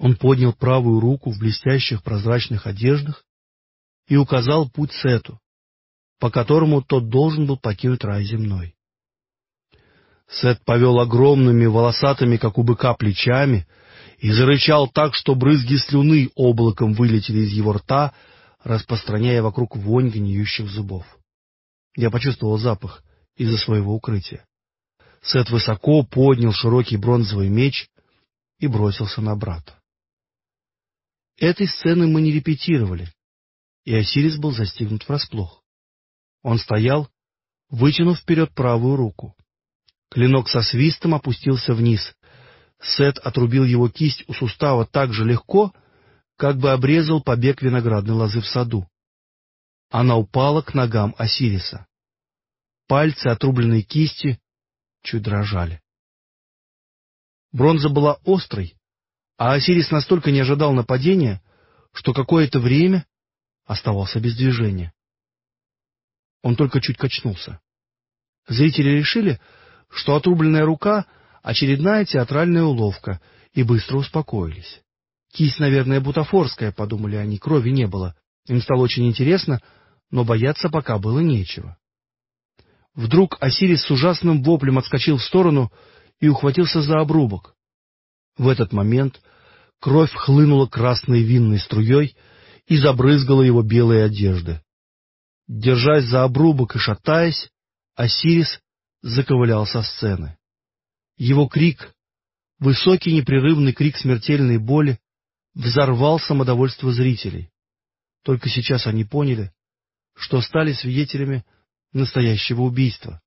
Он поднял правую руку в блестящих прозрачных одеждах и указал путь Сету, по которому тот должен был покинуть рай земной. Сет повел огромными, волосатыми, как у быка, плечами и зарычал так, что брызги слюны облаком вылетели из его рта, распространяя вокруг вонь гниющих зубов. Я почувствовал запах из-за своего укрытия. Сет высоко поднял широкий бронзовый меч и бросился на брата. Этой сцены мы не репетировали, и Осирис был застигнут врасплох. Он стоял, вытянув вперед правую руку. Клинок со свистом опустился вниз. Сет отрубил его кисть у сустава так же легко, как бы обрезал побег виноградной лозы в саду. Она упала к ногам Осириса. Пальцы отрубленной кисти чуть дрожали. Бронза была острой, а Осирис настолько не ожидал нападения, что какое-то время оставался без движения. Он только чуть качнулся. Зрители решили, что отрубленная рука — очередная театральная уловка, и быстро успокоились. Кисть, наверное, бутафорская, — подумали они, — крови не было. Им стало очень интересно, но бояться пока было нечего. Вдруг Осирис с ужасным воплем отскочил в сторону и ухватился за обрубок. В этот момент кровь хлынула красной винной струей и забрызгала его белые одежды. Держась за обрубок и шатаясь, Осирис заковылял со сцены. Его крик, высокий непрерывный крик смертельной боли, взорвал самодовольство зрителей. Только сейчас они поняли, что стали свидетелями настоящего убийства.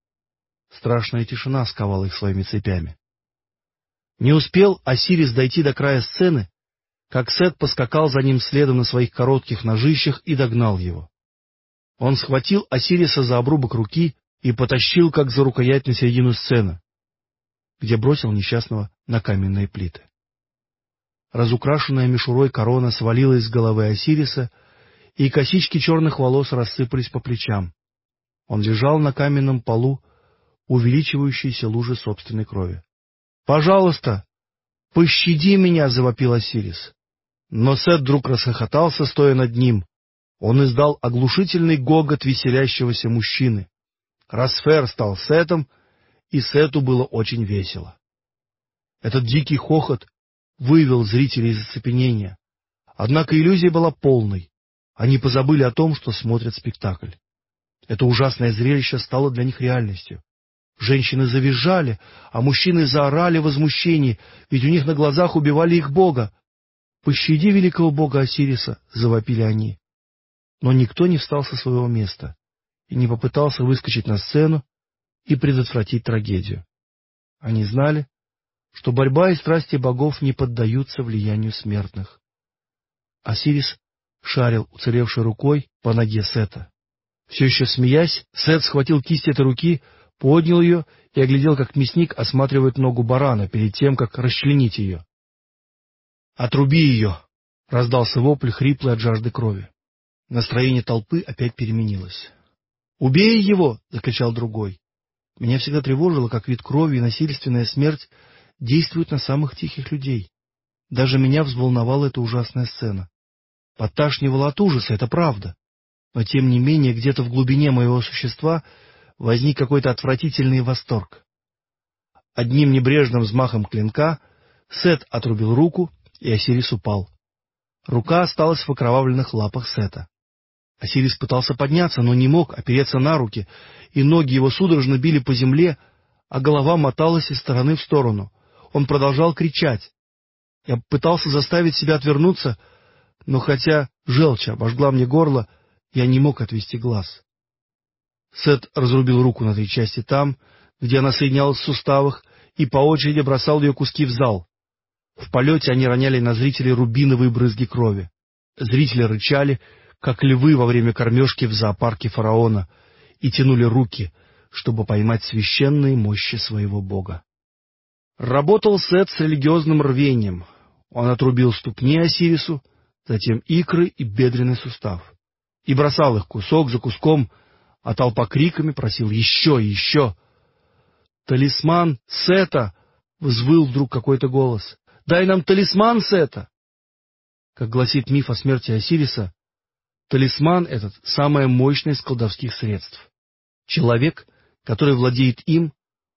Страшная тишина сковала их своими цепями. Не успел Осирис дойти до края сцены, как Сет поскакал за ним следом на своих коротких ножищах и догнал его. Он схватил Осириса за обрубок руки и потащил, как за рукоять, на середину сцены, где бросил несчастного на каменные плиты. Разукрашенная мишурой корона свалилась с головы Осириса, и косички черных волос рассыпались по плечам. Он лежал на каменном полу, увеличивающейся лужи собственной крови. — Пожалуйста, пощади меня! — завопил Осирис. Но Сет вдруг расхохотался, стоя над ним. Он издал оглушительный гогот веселящегося мужчины. Расфер стал Сетом, и Сету было очень весело. Этот дикий хохот вывел зрителей из оцепенения. Однако иллюзия была полной. Они позабыли о том, что смотрят спектакль. Это ужасное зрелище стало для них реальностью. Женщины завизжали, а мужчины заорали в возмущении, ведь у них на глазах убивали их бога. «Пощади великого бога Осириса!» — завопили они. Но никто не встал со своего места и не попытался выскочить на сцену и предотвратить трагедию. Они знали, что борьба и страсти богов не поддаются влиянию смертных. Осирис шарил уцелевшей рукой по ноге Сета. Все еще смеясь, Сет схватил кисть этой руки, поднял ее и оглядел, как мясник осматривает ногу барана перед тем, как расчленить ее. «Отруби ее!» — раздался вопль, хриплый от жажды крови. Настроение толпы опять переменилось. «Убей его!» — закричал другой. Меня всегда тревожило, как вид крови и насильственная смерть действуют на самых тихих людей. Даже меня взволновала эта ужасная сцена. Подташнивало от ужаса, это правда. Но тем не менее, где-то в глубине моего существа возник какой-то отвратительный восторг. Одним небрежным взмахом клинка Сет отрубил руку, и Осирис упал. Рука осталась в окровавленных лапах Сета. Осирис пытался подняться, но не мог опереться на руки, и ноги его судорожно били по земле, а голова моталась из стороны в сторону. Он продолжал кричать. Я пытался заставить себя отвернуться, но хотя желчь обожгла мне горло, я не мог отвести глаз. Сет разрубил руку на три части там, где она соединялась в суставах, и по очереди бросал ее куски в зал. В полете они роняли на зрителей рубиновые брызги крови. Зрители рычали, как львы во время кормежки в зоопарке фараона, и тянули руки, чтобы поймать священные мощи своего бога. Работал Сет с религиозным рвением. Он отрубил ступни Осирису, затем икры и бедренный сустав, и бросал их кусок за куском, а толпа криками просил «Еще! Еще!». «Талисман Сета!» — взвыл вдруг какой-то голос. «Дай нам талисман Сета!» Как гласит миф о смерти Осириса, талисман этот – самое мощное из колдовских средств. Человек, который владеет им,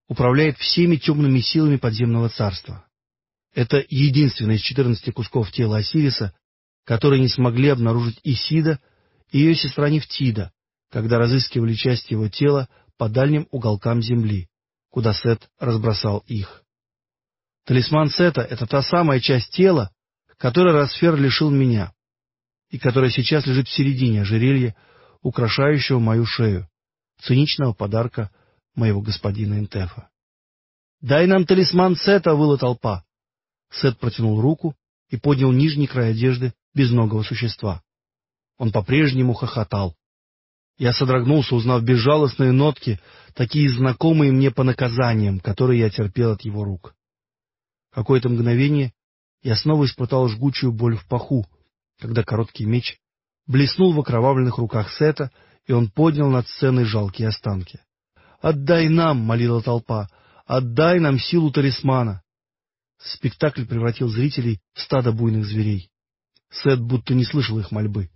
управляет всеми темными силами подземного царства. Это единственный из четырнадцати кусков тела Осириса, которые не смогли обнаружить Исида и ее сестра Нефтида, когда разыскивали части его тела по дальним уголкам земли, куда Сет разбросал их. Талисман Сета — это та самая часть тела, которой Росфер лишил меня, и которая сейчас лежит в середине ожерелья, украшающего мою шею, циничного подарка моего господина Интефа. «Дай нам талисман Сета!» — выла толпа. Сет протянул руку и поднял нижний край одежды безногого существа. Он по-прежнему хохотал. Я содрогнулся, узнав безжалостные нотки, такие знакомые мне по наказаниям, которые я терпел от его рук. Какое-то мгновение я снова испытал жгучую боль в паху, когда короткий меч блеснул в окровавленных руках Сета, и он поднял над сценой жалкие останки. «Отдай нам!» — молила толпа. «Отдай нам силу талисмана!» Спектакль превратил зрителей в стадо буйных зверей. Сет будто не слышал их мольбы.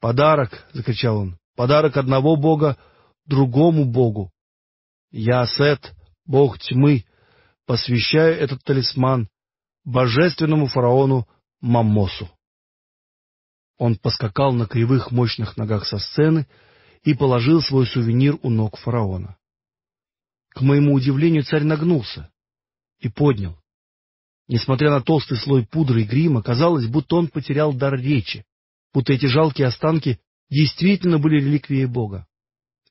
«Подарок!» — закричал он. «Подарок одного бога другому богу! Я, Сет, бог тьмы, посвящаю этот талисман божественному фараону Маммосу». Он поскакал на кривых мощных ногах со сцены и положил свой сувенир у ног фараона. К моему удивлению, царь нагнулся и поднял. Несмотря на толстый слой пудры и грима, казалось, будто он потерял дар речи, будто эти жалкие останки действительно были реликвией Бога.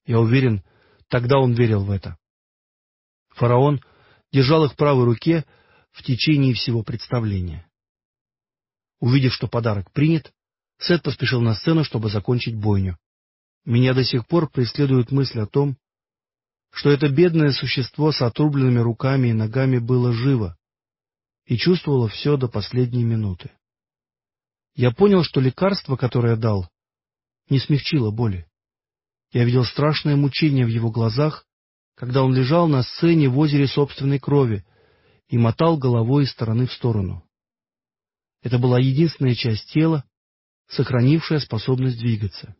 Я уверен, тогда он верил в это. Фараон держал их в правой руке в течение всего представления. Увидев, что подарок принят, Сет поспешил на сцену, чтобы закончить бойню. Меня до сих пор преследует мысль о том, что это бедное существо с отрубленными руками и ногами было живо, и чувствовала все до последней минуты. Я понял, что лекарство, которое дал, не смягчило боли. Я видел страшное мучение в его глазах, когда он лежал на сцене в озере собственной крови и мотал головой из стороны в сторону. Это была единственная часть тела, сохранившая способность двигаться.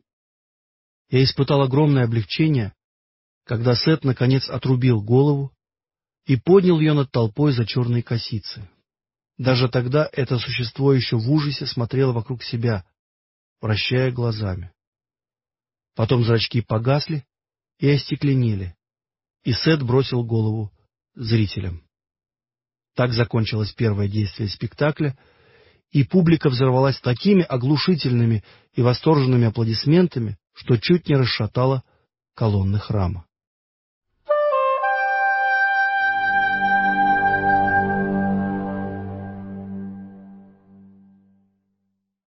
Я испытал огромное облегчение, когда Сет наконец отрубил голову и поднял ее над толпой за черные косицы. Даже тогда это существо еще в ужасе смотрело вокруг себя, вращая глазами. Потом зрачки погасли и остекленели, и Сет бросил голову зрителям. Так закончилось первое действие спектакля, и публика взорвалась такими оглушительными и восторженными аплодисментами, что чуть не расшатала колонны храма.